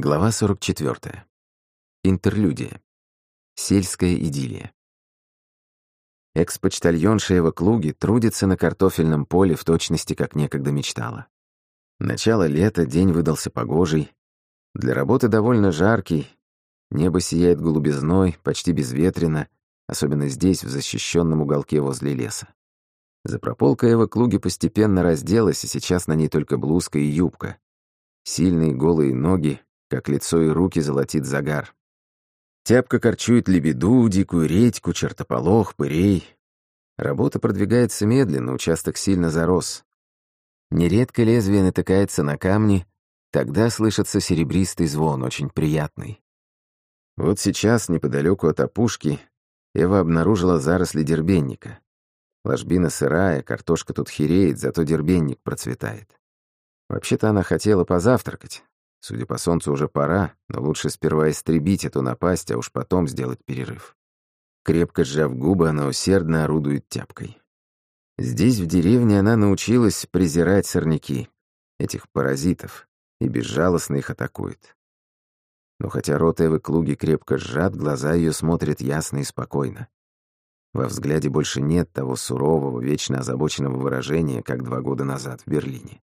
Глава 44. Интерлюдия. Сельская идиллия. Экс-почтальонша Эва Клуги трудится на картофельном поле в точности, как некогда мечтала. Начало лета, день выдался погожий. Для работы довольно жаркий. Небо сияет голубизной, почти безветренно, особенно здесь, в защищенном уголке возле леса. За прополкой Эва Клуги постепенно разделась, и сейчас на ней только блузка и юбка. Сильные голые ноги, как лицо и руки золотит загар. Тяпка корчует лебеду, дикую редьку, чертополох, пырей. Работа продвигается медленно, участок сильно зарос. Нередко лезвие натыкается на камни, тогда слышится серебристый звон, очень приятный. Вот сейчас, неподалеку от опушки, Эва обнаружила заросли дербенника. Ложбина сырая, картошка тут хереет, зато дербенник процветает. Вообще-то она хотела позавтракать, Судя по солнцу, уже пора, но лучше сперва истребить эту напасть, а уж потом сделать перерыв. Крепко сжав губы, она усердно орудует тяпкой. Здесь, в деревне, она научилась презирать сорняки, этих паразитов, и безжалостно их атакует. Но хотя рот Эвы Клуги крепко сжат, глаза ее смотрят ясно и спокойно. Во взгляде больше нет того сурового, вечно озабоченного выражения, как два года назад в Берлине.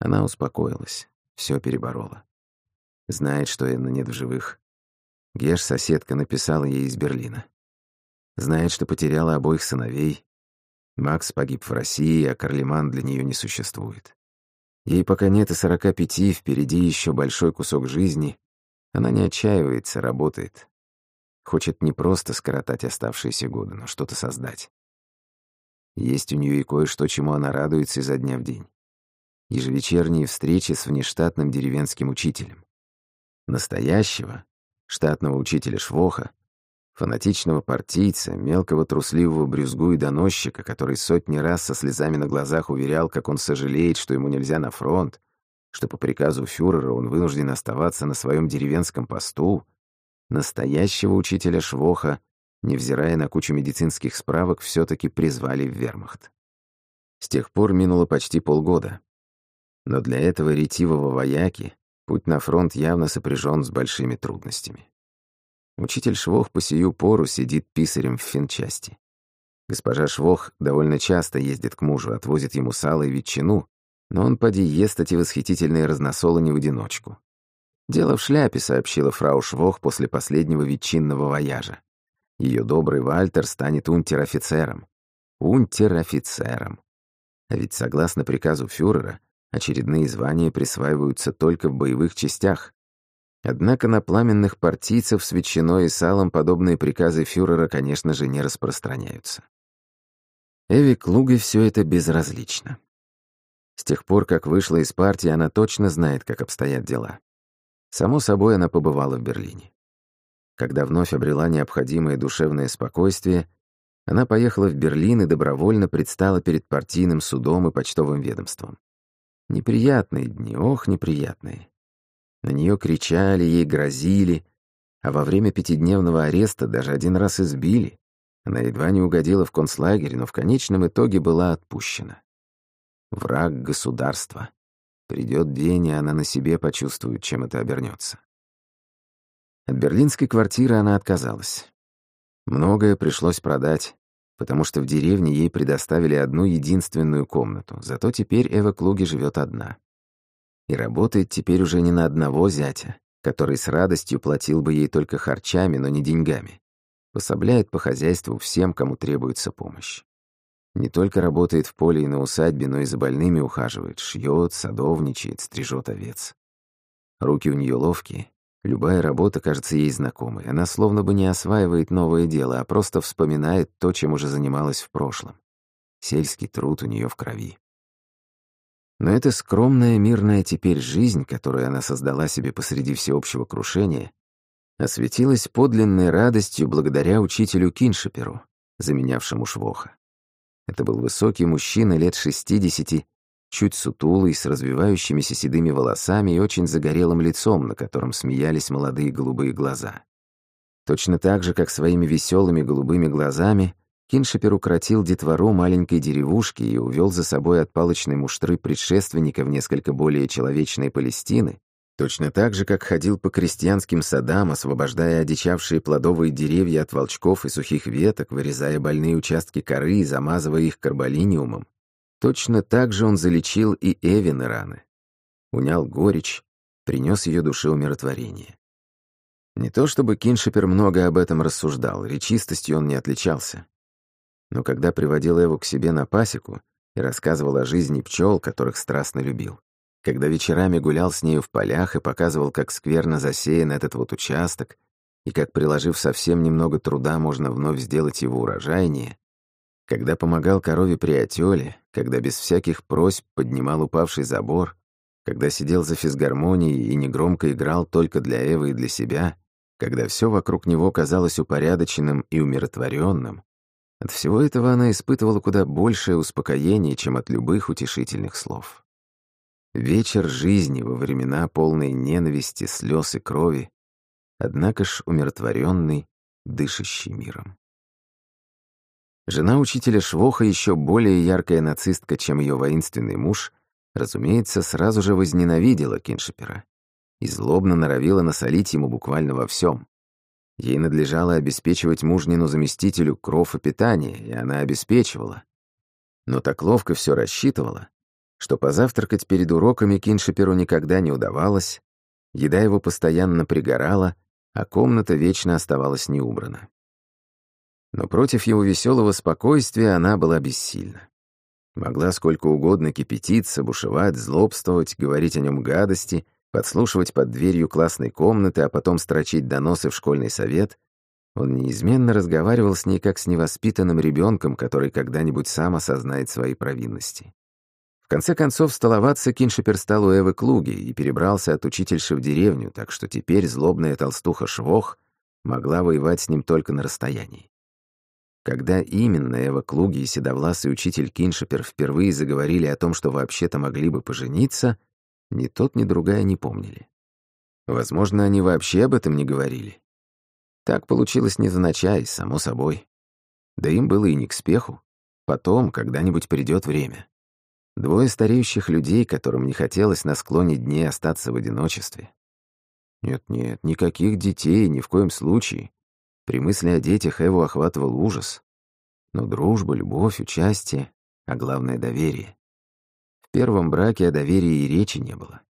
Она успокоилась, все переборола. Знает, что Энна нет в живых. Геш, соседка, написала ей из Берлина. Знает, что потеряла обоих сыновей. Макс погиб в России, а Карлеман для нее не существует. Ей пока нет и сорока пяти, впереди еще большой кусок жизни. Она не отчаивается, работает. Хочет не просто скоротать оставшиеся годы, но что-то создать. Есть у нее и кое-что, чему она радуется изо дня в день. Ежевечерние встречи с внештатным деревенским учителем. Настоящего, штатного учителя Швоха, фанатичного партийца, мелкого трусливого брюзгу и доносчика, который сотни раз со слезами на глазах уверял, как он сожалеет, что ему нельзя на фронт, что по приказу фюрера он вынужден оставаться на своем деревенском посту, настоящего учителя Швоха, невзирая на кучу медицинских справок, все таки призвали в вермахт. С тех пор минуло почти полгода. Но для этого ретивого вояки Путь на фронт явно сопряжен с большими трудностями. Учитель Швох по сию пору сидит писарем в финчасти. Госпожа Швох довольно часто ездит к мужу, отвозит ему сало и ветчину, но он поди ест эти восхитительные разносолы не в одиночку. «Дело в шляпе», — сообщила фрау Швох после последнего ветчинного вояжа. Ее добрый Вальтер станет унтер-офицером. Унтер-офицером. А ведь согласно приказу фюрера, Очередные звания присваиваются только в боевых частях. Однако на пламенных партийцев с ветчиной и салом подобные приказы фюрера, конечно же, не распространяются. Эви Клуге все это безразлично. С тех пор, как вышла из партии, она точно знает, как обстоят дела. Само собой, она побывала в Берлине. Когда вновь обрела необходимое душевное спокойствие, она поехала в Берлин и добровольно предстала перед партийным судом и почтовым ведомством. Неприятные дни, ох, неприятные. На нее кричали, ей грозили, а во время пятидневного ареста даже один раз избили. Она едва не угодила в концлагерь, но в конечном итоге была отпущена. Враг государства. Придет день, и она на себе почувствует, чем это обернется. От берлинской квартиры она отказалась. Многое пришлось продать потому что в деревне ей предоставили одну единственную комнату, зато теперь Эва Клуги живет одна. И работает теперь уже не на одного зятя, который с радостью платил бы ей только харчами, но не деньгами. Пособляет по хозяйству всем, кому требуется помощь. Не только работает в поле и на усадьбе, но и за больными ухаживает, шьет, садовничает, стрижет овец. Руки у нее ловкие, Любая работа кажется ей знакомой. Она словно бы не осваивает новое дело, а просто вспоминает то, чем уже занималась в прошлом. Сельский труд у нее в крови. Но эта скромная, мирная теперь жизнь, которую она создала себе посреди всеобщего крушения, осветилась подлинной радостью благодаря учителю Киншеперу, заменявшему Швоха. Это был высокий мужчина лет шестидесяти, чуть сутулый, с развивающимися седыми волосами и очень загорелым лицом, на котором смеялись молодые голубые глаза. Точно так же, как своими веселыми голубыми глазами, Киншепер укротил детвору маленькой деревушки и увел за собой от палочной муштры предшественника в несколько более человечной Палестины, Точно так же, как ходил по крестьянским садам, освобождая одичавшие плодовые деревья от волчков и сухих веток, вырезая больные участки коры и замазывая их карболиниумом, точно так же он залечил и Эвины раны. Унял горечь, принес ее душе умиротворение. Не то чтобы Киншипер много об этом рассуждал, речистостью он не отличался. Но когда приводил Эву к себе на пасеку и рассказывал о жизни пчел, которых страстно любил, когда вечерами гулял с нею в полях и показывал, как скверно засеян этот вот участок, и как, приложив совсем немного труда, можно вновь сделать его урожайнее, когда помогал корове при отёле, когда без всяких просьб поднимал упавший забор, когда сидел за физгармонией и негромко играл только для Эвы и для себя, когда все вокруг него казалось упорядоченным и умиротворенным, от всего этого она испытывала куда большее успокоение, чем от любых утешительных слов. Вечер жизни во времена полной ненависти, слез и крови, однако ж умиротворенный, дышащий миром. Жена учителя Швоха, еще более яркая нацистка, чем ее воинственный муж, разумеется, сразу же возненавидела Киншипера и злобно норовила насолить ему буквально во всем. Ей надлежало обеспечивать мужнину заместителю кров и питание, и она обеспечивала. Но так ловко все рассчитывала, что позавтракать перед уроками Киншиперу никогда не удавалось, еда его постоянно пригорала, а комната вечно оставалась неубрана. Но против его веселого спокойствия она была бессильна. Могла сколько угодно кипятиться, бушевать, злобствовать, говорить о нем гадости, подслушивать под дверью классной комнаты, а потом строчить доносы в школьный совет. Он неизменно разговаривал с ней как с невоспитанным ребенком, который когда-нибудь сам осознает свои провинности конце концов, столоваться Киншипер стал у Эвы Клуги и перебрался от учительши в деревню, так что теперь злобная толстуха Швох могла воевать с ним только на расстоянии. Когда именно Эва Клуги и седовласый учитель Киншипер впервые заговорили о том, что вообще-то могли бы пожениться, ни тот, ни другая не помнили. Возможно, они вообще об этом не говорили. Так получилось невзначай, само собой. Да им было и не к спеху. Потом, когда-нибудь придет время. Двое стареющих людей, которым не хотелось на склоне дней остаться в одиночестве. Нет-нет, никаких детей, ни в коем случае. При мысли о детях Эву охватывал ужас. Но дружба, любовь, участие, а главное — доверие. В первом браке о доверии и речи не было.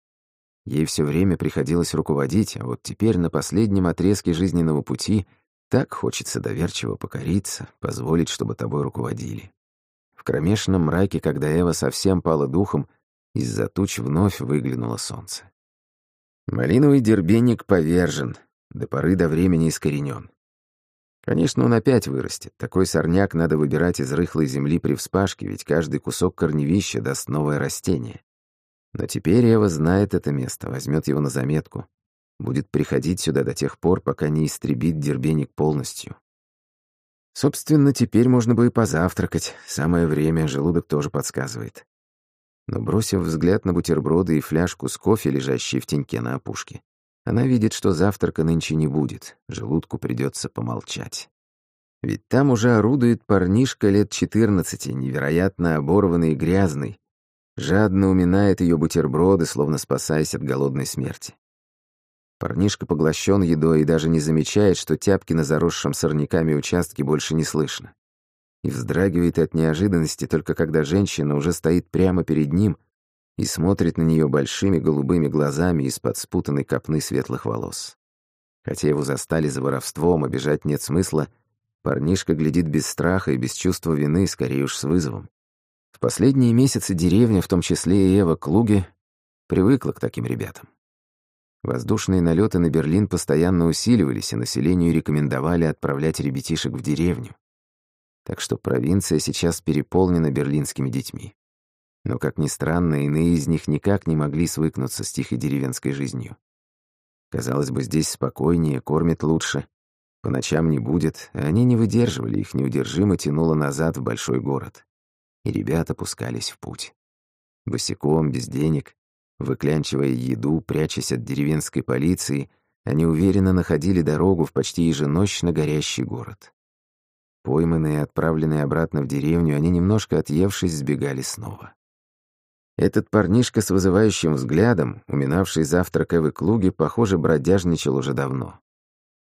Ей все время приходилось руководить, а вот теперь на последнем отрезке жизненного пути так хочется доверчиво покориться, позволить, чтобы тобой руководили. В кромешном мраке, когда Эва совсем пала духом, из-за туч вновь выглянуло солнце. Малиновый дербенник повержен, до поры до времени искоренен. Конечно, он опять вырастет. Такой сорняк надо выбирать из рыхлой земли при вспашке, ведь каждый кусок корневища даст новое растение. Но теперь Эва знает это место, возьмет его на заметку. Будет приходить сюда до тех пор, пока не истребит дербеник полностью. Собственно, теперь можно бы и позавтракать. Самое время, желудок тоже подсказывает. Но бросив взгляд на бутерброды и фляжку с кофе, лежащие в теньке на опушке, она видит, что завтрака нынче не будет, желудку придется помолчать. Ведь там уже орудует парнишка лет четырнадцати, невероятно оборванный и грязный, жадно уминает ее бутерброды, словно спасаясь от голодной смерти. Парнишка поглощен едой и даже не замечает, что тяпки на заросшем сорняками участке больше не слышно. И вздрагивает от неожиданности только когда женщина уже стоит прямо перед ним и смотрит на нее большими голубыми глазами из-под спутанной копны светлых волос. Хотя его застали за воровством, обижать нет смысла, парнишка глядит без страха и без чувства вины, скорее уж с вызовом. В последние месяцы деревня, в том числе и Эва Клуги, привыкла к таким ребятам. Воздушные налеты на Берлин постоянно усиливались, и населению рекомендовали отправлять ребятишек в деревню. Так что провинция сейчас переполнена берлинскими детьми. Но, как ни странно, иные из них никак не могли свыкнуться с тихой деревенской жизнью. Казалось бы, здесь спокойнее, кормят лучше. По ночам не будет, а они не выдерживали, их неудержимо тянуло назад в большой город. И ребята пускались в путь. Босиком, без денег, Выклянчивая еду, прячась от деревенской полиции, они уверенно находили дорогу в почти еженощно горящий город. Пойманные и отправленные обратно в деревню, они, немножко отъевшись, сбегали снова. Этот парнишка с вызывающим взглядом, уминавший завтрак Эвы Клуги, похоже, бродяжничал уже давно.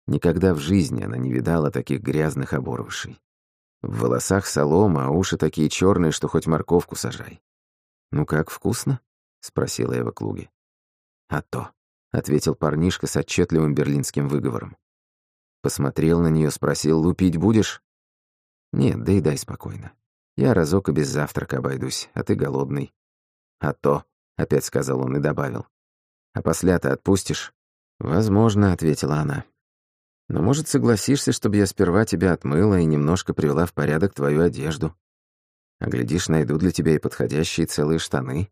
Никогда в жизни она не видала таких грязных оборвышей. В волосах солома, а уши такие черные, что хоть морковку сажай. «Ну как, вкусно?» — спросила Эва Клуги. «А то», — ответил парнишка с отчетливым берлинским выговором. Посмотрел на нее, спросил, «Лупить будешь?» «Нет, да и дай спокойно. Я разок и без завтрака обойдусь, а ты голодный». «А то», — опять сказал он и добавил. «А после ты отпустишь?» «Возможно», — ответила она. «Но, может, согласишься, чтобы я сперва тебя отмыла и немножко привела в порядок твою одежду? А глядишь, найду для тебя и подходящие целые штаны».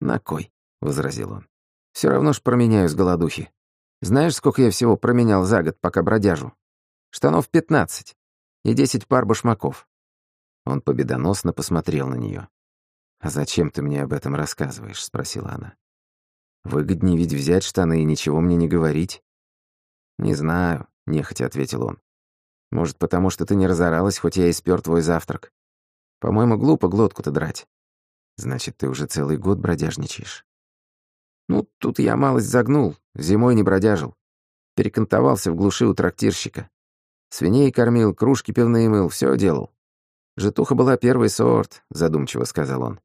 «На кой?» — возразил он. Все равно ж променяю с голодухи. Знаешь, сколько я всего променял за год, пока бродяжу? Штанов пятнадцать и десять пар башмаков». Он победоносно посмотрел на нее. «А зачем ты мне об этом рассказываешь?» — спросила она. «Выгоднее ведь взять штаны и ничего мне не говорить». «Не знаю», — нехотя ответил он. «Может, потому что ты не разоралась, хоть я и спёр твой завтрак. По-моему, глупо глотку-то драть. Значит, ты уже целый год бродяжничаешь». «Ну, тут я малость загнул, зимой не бродяжил. Перекантовался в глуши у трактирщика. Свиней кормил, кружки пивные мыл, все делал. Житуха была первый сорт, задумчиво сказал он.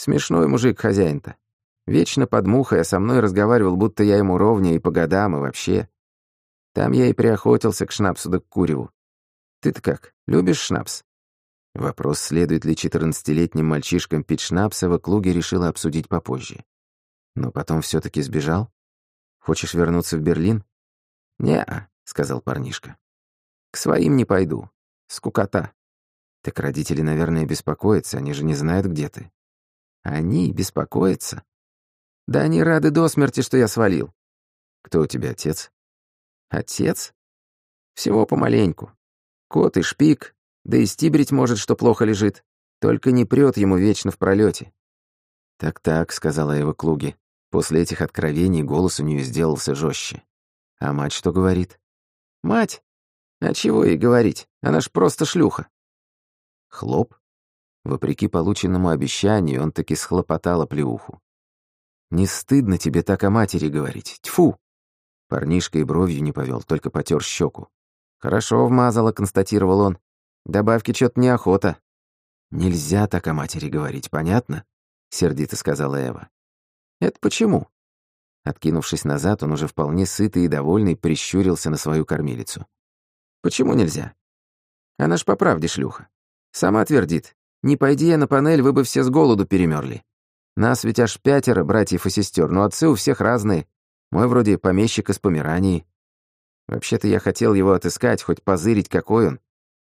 Смешной мужик хозяин-то. Вечно под мухой, а со мной разговаривал, будто я ему ровнее и по годам, и вообще. Там я и приохотился к шнапсу да к куреву. Ты-то как, любишь шнапс? Вопрос, следует ли четырнадцатилетним мальчишкам пить шнапса, в Клуге решила обсудить попозже. Но потом все таки сбежал? Хочешь вернуться в Берлин? «Не-а», сказал парнишка. «К своим не пойду. Скукота». Так родители, наверное, беспокоятся, они же не знают, где ты. Они беспокоятся? Да они рады до смерти, что я свалил. Кто у тебя отец? Отец? Всего помаленьку. Кот и шпик, да и стибрить может, что плохо лежит. Только не прет ему вечно в пролете. «Так-так», — сказала Эва Клуги. После этих откровений голос у нее сделался жестче. А мать что говорит? Мать? А чего ей говорить? Она ж просто шлюха. Хлоп. Вопреки полученному обещанию, он таки схлопотал плеуху. «Не стыдно тебе так о матери говорить? Тьфу!» Парнишка и бровью не повел, только потер щеку. «Хорошо вмазала», — констатировал он. «Добавки что-то неохота». «Нельзя так о матери говорить, понятно?» — сердито сказала Эва. «Это почему?» Откинувшись назад, он уже вполне сытый и довольный прищурился на свою кормилицу. «Почему нельзя? Она ж по правде шлюха. Сама твердит. Не пойди я на панель, вы бы все с голоду перемерли. Нас ведь аж пятеро, братьев и сестер, но отцы у всех разные. Мой вроде помещик из Померании. Вообще-то я хотел его отыскать, хоть позырить, какой он.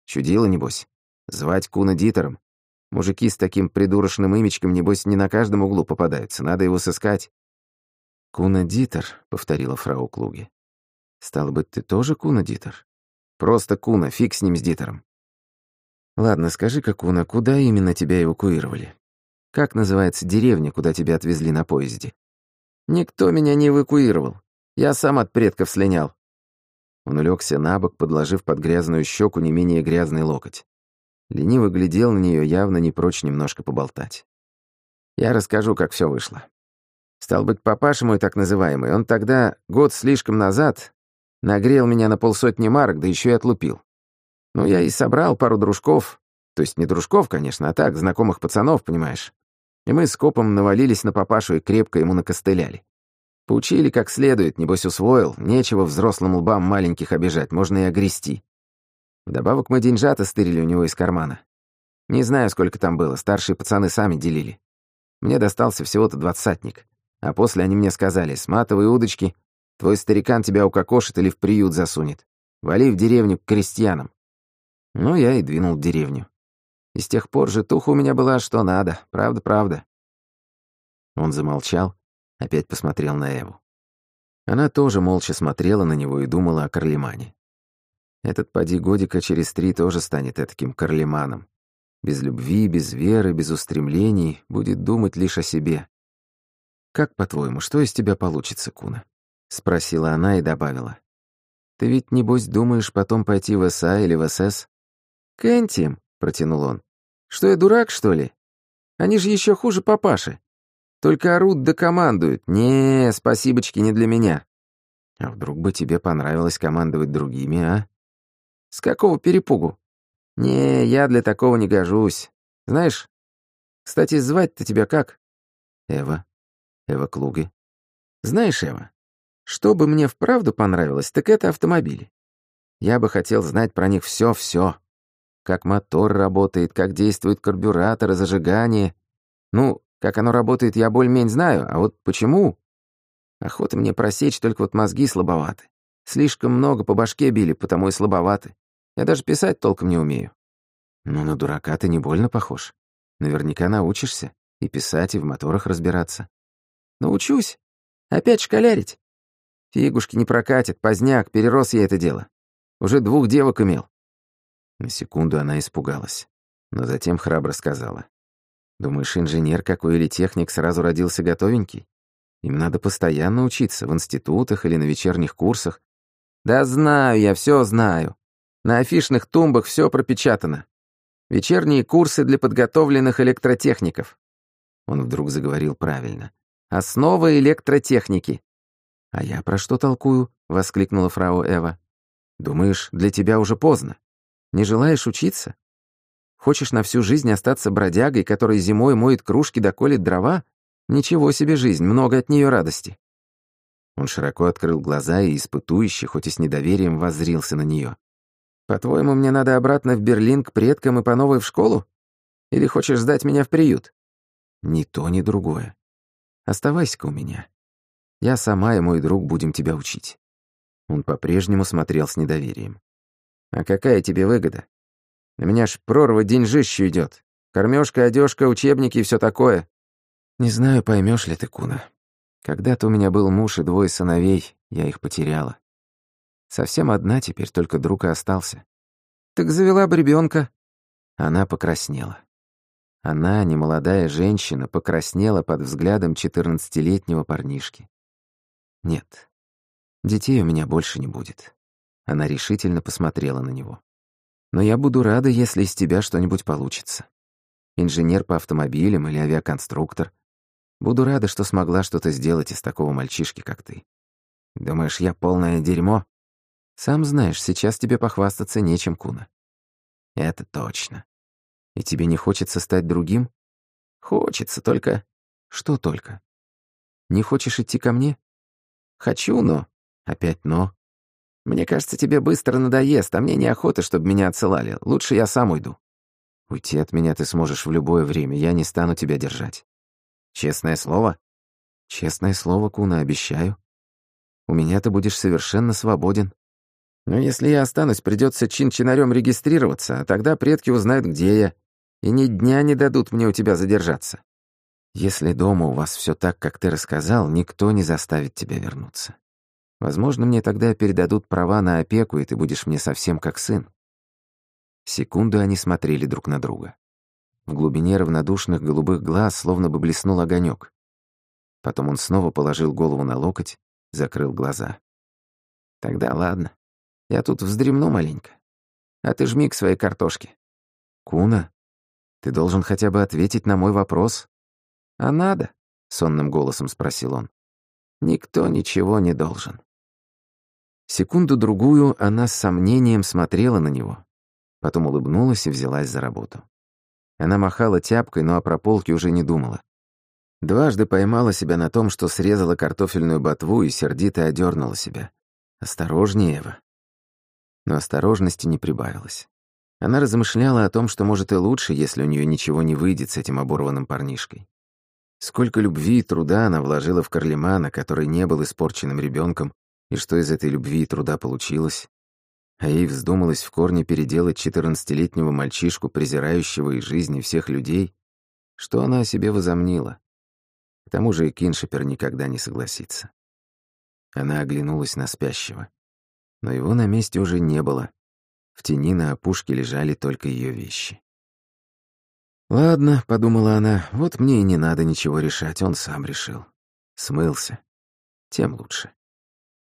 Чудило, небось. Звать Куна Дитером. Мужики с таким придурочным имечком, небось, не на каждом углу попадаются. Надо его сыскать. «Куна Дитер», — повторила фрау Клуги. «Стало быть, ты тоже Куна Дитер?» «Просто Куна, фиг с ним с Дитером». «Ладно, скажи-ка, Куна, куда именно тебя эвакуировали? Как называется деревня, куда тебя отвезли на поезде?» «Никто меня не эвакуировал. Я сам от предков слинял». Он улегся на бок, подложив под грязную щеку не менее грязный локоть. Лениво глядел на нее, явно не прочь немножко поболтать. Я расскажу, как все вышло. Стал быть, папаша мой так называемый, он тогда, год слишком назад, нагрел меня на полсотни марок, да еще и отлупил. Ну, я и собрал пару дружков, то есть не дружков, конечно, а так, знакомых пацанов, понимаешь. И мы с копом навалились на папашу и крепко ему накостыляли. Поучили как следует, небось усвоил, нечего взрослым лбам маленьких обижать, можно и огрести. Вдобавок мы деньжата стырили у него из кармана. Не знаю, сколько там было, старшие пацаны сами делили. Мне достался всего-то двадцатник. А после они мне сказали, сматывай удочки, твой старикан тебя укокошит или в приют засунет. Вали в деревню к крестьянам. Ну, я и двинул в деревню. И с тех пор житуха у меня была что надо, правда-правда. Он замолчал, опять посмотрел на Эву. Она тоже молча смотрела на него и думала о Карлемане. Этот поди годика через три тоже станет таким карлеманом. Без любви, без веры, без устремлений, будет думать лишь о себе. «Как, по-твоему, что из тебя получится, Куна?» — спросила она и добавила. «Ты ведь, небось, думаешь потом пойти в СА или в СС?» «Кэнтим», — протянул он. «Что я дурак, что ли? Они же еще хуже папаши. Только орут да командуют. Не, спасибочки не для меня. А вдруг бы тебе понравилось командовать другими, а? С какого перепугу? Не, я для такого не гожусь. Знаешь, кстати, звать-то тебя как? Эва. Эва Клуги. Знаешь, Эва, что бы мне вправду понравилось, так это автомобили. Я бы хотел знать про них все-все. Как мотор работает, как действует карбюратор зажигание. Ну, как оно работает, я более-менее знаю, а вот почему? Охота мне просечь, только вот мозги слабоваты. Слишком много по башке били, потому и слабоваты. Я даже писать толком не умею. Ну, на дурака ты не больно похож. Наверняка научишься и писать, и в моторах разбираться. Научусь. Опять шкалярить. Фигушки не прокатит, поздняк, перерос я это дело. Уже двух девок имел. На секунду она испугалась, но затем храбро сказала. «Думаешь, инженер какой или техник сразу родился готовенький? Им надо постоянно учиться, в институтах или на вечерних курсах. Да знаю я, все знаю. На афишных тумбах все пропечатано. Вечерние курсы для подготовленных электротехников. Он вдруг заговорил правильно. Основа электротехники. А я про что толкую? воскликнула фрау Эва. Думаешь, для тебя уже поздно? Не желаешь учиться? Хочешь на всю жизнь остаться бродягой, который зимой моет кружки да колет дрова? Ничего себе жизнь, много от нее радости. Он широко открыл глаза и испытующе, хоть и с недоверием, воззрился на нее. «По-твоему, мне надо обратно в Берлин к предкам и по новой в школу? Или хочешь сдать меня в приют?» «Ни то, ни другое. Оставайся-ка у меня. Я сама и мой друг будем тебя учить». Он по-прежнему смотрел с недоверием. «А какая тебе выгода? У меня ж прорва деньжищу идет. Кормежка, одежка, учебники и все такое. Не знаю, поймешь ли ты, Куна. Когда-то у меня был муж и двое сыновей, я их потеряла. Совсем одна теперь, только друг и остался. Так завела бы ребенка. Она покраснела. Она, немолодая женщина, покраснела под взглядом четырнадцатилетнего парнишки. Нет, детей у меня больше не будет. Она решительно посмотрела на него. Но я буду рада, если из тебя что-нибудь получится. Инженер по автомобилям или авиаконструктор. Буду рада, что смогла что-то сделать из такого мальчишки, как ты. Думаешь, я полное дерьмо? Сам знаешь, сейчас тебе похвастаться нечем, Куна. Это точно. И тебе не хочется стать другим? Хочется, только... Что только? Не хочешь идти ко мне? Хочу, но... Опять но. Мне кажется, тебе быстро надоест, а мне неохота, чтобы меня отсылали. Лучше я сам уйду. Уйти от меня ты сможешь в любое время, я не стану тебя держать. Честное слово? Честное слово, Куна, обещаю. У меня ты будешь совершенно свободен. Но если я останусь, придется чин-чинарем регистрироваться, а тогда предки узнают, где я, и ни дня не дадут мне у тебя задержаться. Если дома у вас все так, как ты рассказал, никто не заставит тебя вернуться. Возможно, мне тогда передадут права на опеку, и ты будешь мне совсем как сын». Секунду они смотрели друг на друга. В глубине равнодушных голубых глаз словно бы блеснул огонек. Потом он снова положил голову на локоть, закрыл глаза. «Тогда ладно. Я тут вздремну маленько. А ты жми к своей картошке». «Куна, ты должен хотя бы ответить на мой вопрос». «А надо?» — сонным голосом спросил он. «Никто ничего не должен». Секунду-другую она с сомнением смотрела на него, потом улыбнулась и взялась за работу. Она махала тяпкой, но о прополке уже не думала. Дважды поймала себя на том, что срезала картофельную ботву и сердито одернула себя. «Осторожнее, Эва». Но осторожности не прибавилось. Она размышляла о том, что может и лучше, если у нее ничего не выйдет с этим оборванным парнишкой. Сколько любви и труда она вложила в Карлемана, который не был испорченным ребенком и что из этой любви и труда получилось? А ей вздумалось в корне переделать четырнадцатилетнего мальчишку, презирающего из жизни всех людей, что она о себе возомнила. К тому же и Киншипер никогда не согласится. Она оглянулась на спящего. Но его на месте уже не было. В тени на опушке лежали только ее вещи. «Ладно», — подумала она, — «вот мне и не надо ничего решать, он сам решил. Смылся. Тем лучше»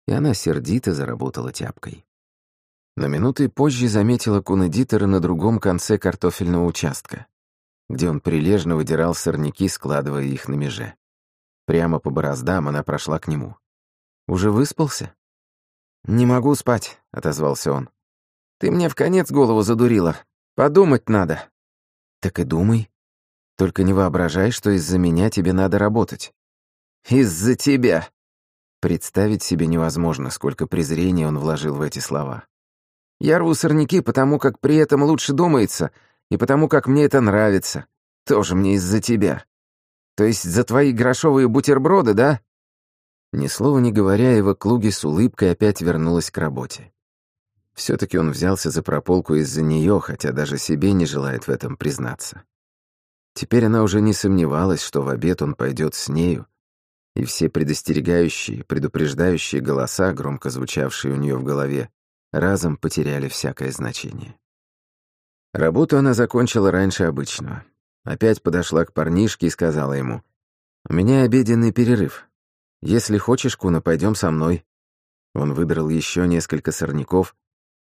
и она сердито заработала тяпкой. На минуты позже заметила кунедитора на другом конце картофельного участка, где он прилежно выдирал сорняки, складывая их на меже. прямо по бороздам, она прошла к нему. «Уже выспался?» «Не могу спать», — отозвался он. «Ты мне в конец голову задурила. Подумать надо». «Так и думай. Только не воображай, что из-за меня тебе надо работать». «Из-за тебя». Представить себе невозможно, сколько презрения он вложил в эти слова. «Я рву сорняки, потому как при этом лучше думается, и потому как мне это нравится. Тоже мне из-за тебя. То есть за твои грошовые бутерброды, да?» Ни слова не говоря, его Клуги с улыбкой опять вернулась к работе. все таки он взялся за прополку из-за нее, хотя даже себе не желает в этом признаться. Теперь она уже не сомневалась, что в обед он пойдет с нею, и все предостерегающие, предупреждающие голоса, громко звучавшие у нее в голове, разом потеряли всякое значение. Работу она закончила раньше обычного. Опять подошла к парнишке и сказала ему, «У меня обеденный перерыв. Если хочешь, Куна, пойдем со мной». Он выдрал еще несколько сорняков,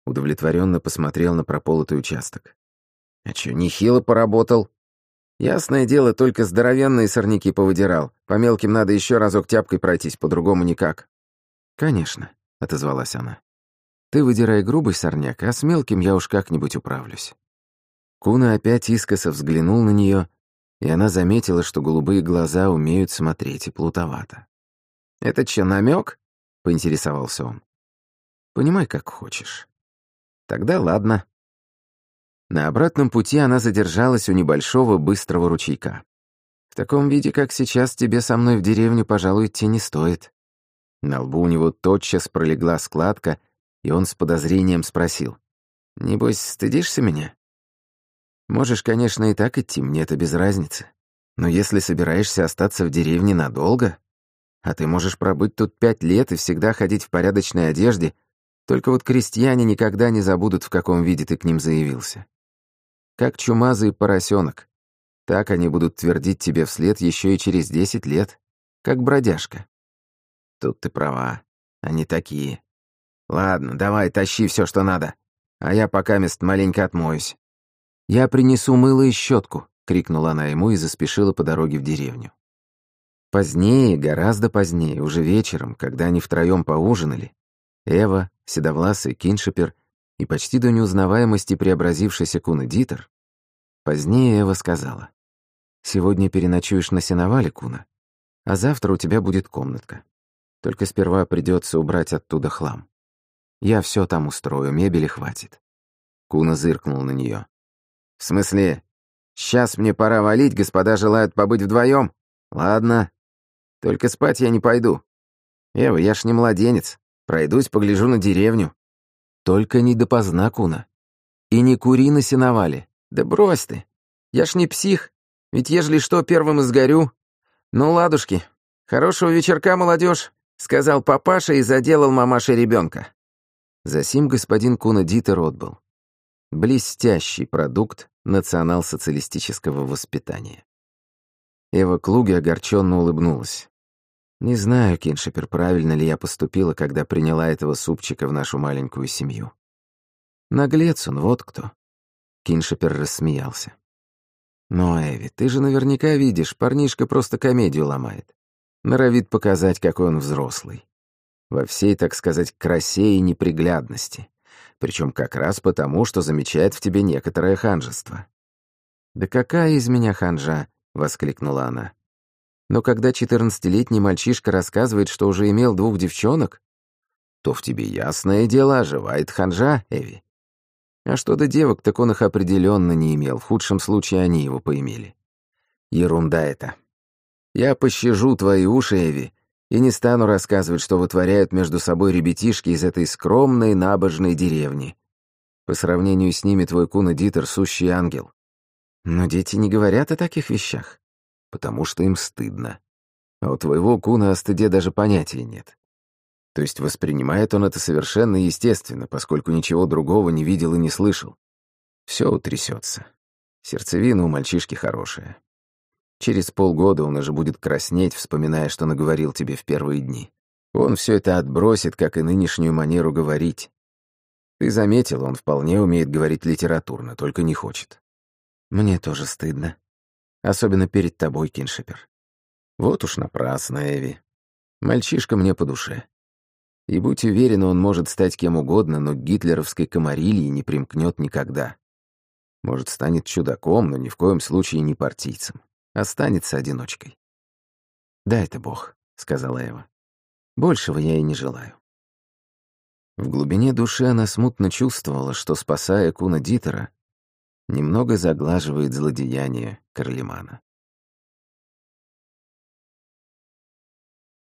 удовлетворенно посмотрел на прополотый участок. «А чё, нехило поработал?» «Ясное дело, только здоровенные сорняки повыдирал. По мелким надо еще разок тяпкой пройтись, по-другому никак». «Конечно», — отозвалась она. «Ты выдирай грубый сорняк, а с мелким я уж как-нибудь управлюсь». Куна опять искоса взглянул на нее, и она заметила, что голубые глаза умеют смотреть и плутовато. «Это что, намек? поинтересовался он. «Понимай, как хочешь». «Тогда ладно». На обратном пути она задержалась у небольшого быстрого ручейка. «В таком виде, как сейчас, тебе со мной в деревню, пожалуй, идти не стоит». На лбу у него тотчас пролегла складка, и он с подозрением спросил. «Небось, стыдишься меня?» «Можешь, конечно, и так идти, мне это без разницы. Но если собираешься остаться в деревне надолго, а ты можешь пробыть тут пять лет и всегда ходить в порядочной одежде, только вот крестьяне никогда не забудут, в каком виде ты к ним заявился. Как чумазый поросенок. Так они будут твердить тебе вслед еще и через десять лет, как бродяжка. Тут ты права, они такие. Ладно, давай, тащи все, что надо, а я пока мест маленько отмоюсь. «Я принесу мыло и щетку», — крикнула она ему и заспешила по дороге в деревню. Позднее, гораздо позднее, уже вечером, когда они втроем поужинали, Эва, седовласый Киншипер и почти до неузнаваемости преобразившийся Куна Дитер, позднее Эва сказала, «Сегодня переночуешь на сеновале, Куна, а завтра у тебя будет комнатка. Только сперва придется убрать оттуда хлам. Я все там устрою, мебели хватит». Куна зыркнул на нее. «В смысле, сейчас мне пора валить, господа желают побыть вдвоем? Ладно, только спать я не пойду. Эва, я ж не младенец. Пройдусь, погляжу на деревню. Только не допоздна, Куна. И не кури на сеновале. Да брось ты. Я ж не псих. Ведь ежели что, первым изгорю. Ну, ладушки. Хорошего вечерка, молодежь, сказал папаша и заделал мамаше ребенка. Засим господин Куна Дитер отбыл. Блестящий продукт национал-социалистического воспитания. Эва Клуги огорченно улыбнулась. «Не знаю, Киншипер, правильно ли я поступила, когда приняла этого супчика в нашу маленькую семью. Наглец он, вот кто». Киншипер рассмеялся. «Но, Эви, ты же наверняка видишь, парнишка просто комедию ломает. Норовит показать, какой он взрослый. Во всей, так сказать, красе и неприглядности. Причем как раз потому, что замечает в тебе некоторое ханжество». «Да какая из меня ханжа?» воскликнула она. Но когда четырнадцатилетний мальчишка рассказывает, что уже имел двух девчонок, то в тебе ясное дело оживает ханжа, Эви. А что до девок, так он их определенно не имел, в худшем случае они его поимели. Ерунда это. Я пощажу твои уши, Эви, и не стану рассказывать, что вытворяют между собой ребятишки из этой скромной набожной деревни. По сравнению с ними твой куна Дитер — сущий ангел. Но дети не говорят о таких вещах, потому что им стыдно. А у твоего куна о стыде даже понятия нет. То есть воспринимает он это совершенно естественно, поскольку ничего другого не видел и не слышал. Все утрясется. Сердцевина у мальчишки хорошая. Через полгода он уже будет краснеть, вспоминая, что наговорил тебе в первые дни. Он все это отбросит, как и нынешнюю манеру говорить. Ты заметил, он вполне умеет говорить литературно, только не хочет. Мне тоже стыдно. Особенно перед тобой, Киншипер. Вот уж напрасно, Эви. Мальчишка мне по душе. И будь уверен, он может стать кем угодно, но гитлеровской комарилье не примкнет никогда. Может, станет чудаком, но ни в коем случае не партийцем. Останется одиночкой. «Да, это Бог», — сказала Эва. «Большего я и не желаю». В глубине души она смутно чувствовала, что, спасая Куна Дитера, немного заглаживает злодеяние Карлемана.